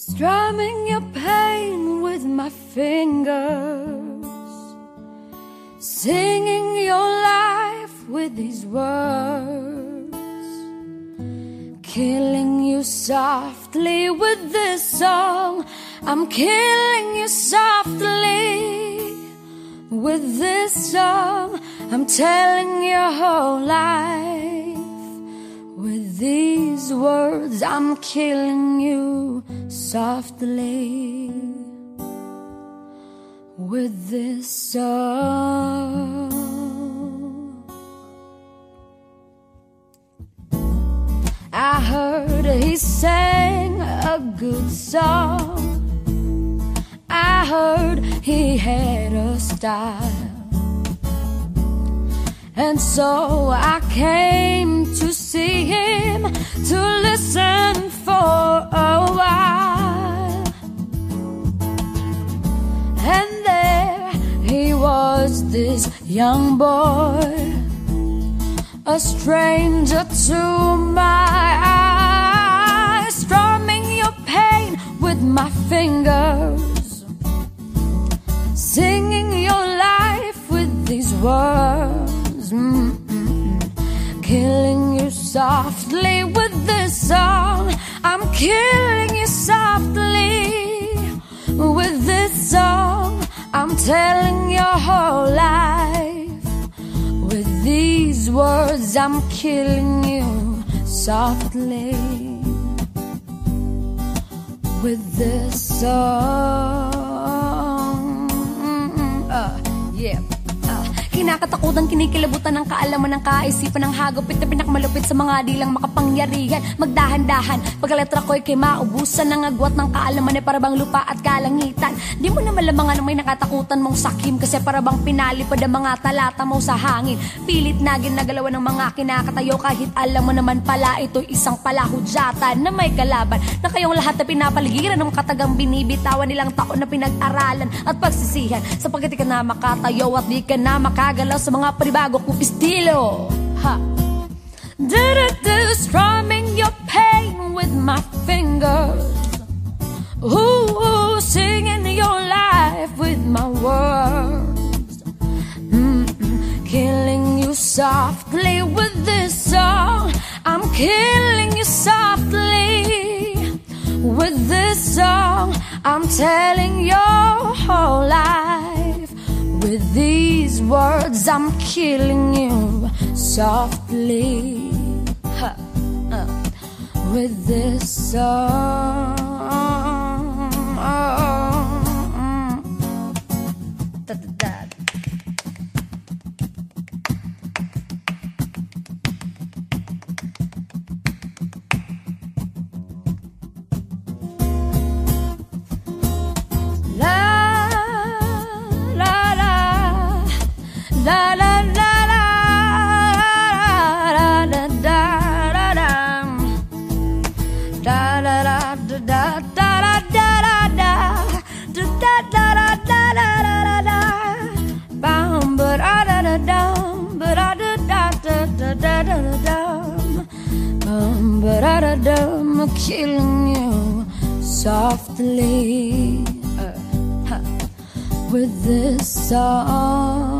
Strumming your pain with my fingers, singing your life with these words, killing you softly with this song. I'm killing you softly with this song. I'm telling your whole life these words. I'm killing you softly with this song. I heard he sang a good song. I heard he had a style. And so I came to see him to listen for a while. And there he was, this young boy, a stranger to my eyes, strumming your pain with my fingers, singing your life with these words, softly with this song. I'm killing you softly with this song. I'm telling your whole life with these words. I'm killing you softly with this song. Mm, mm, mm, uh, yeah. Kinakatakutan, kinikilabutan ng kaalaman ng kaisipan ng hagupit na pinakamalupit sa mga dilang makapangyarihan. Magdahan-dahan, pagkaletra ko'y kay maubusan ng agwat ng kaalaman ay parabang lupa at kalangitan. Di mo na malamangan may nakatakutan mong sakim kasi parabang pinalipad ang mga talata mo sa hangin. Pilit na ginagalawan ng mga kinakatayo kahit alam mo naman pala ito'y isang palahudyatan na may kalaban na kayong lahat na pinapaligiran ng katagang binibitawan nilang taon na pinag-aralan at pagsisihan sapagkat di ka na makatayo at di ka na makagalaw sa mga panibago kong estilo. Ha! Do-do-do, strumming your pain with my fingers. Ooh, singing your life with my words. Mm-mm, killing you softly with this song. I'm killing you softly with this song. I'm telling your whole life these words. I'm killing you softly. Huh, uh, with this song. Ba da da dum I'm killing you softly uh, with this song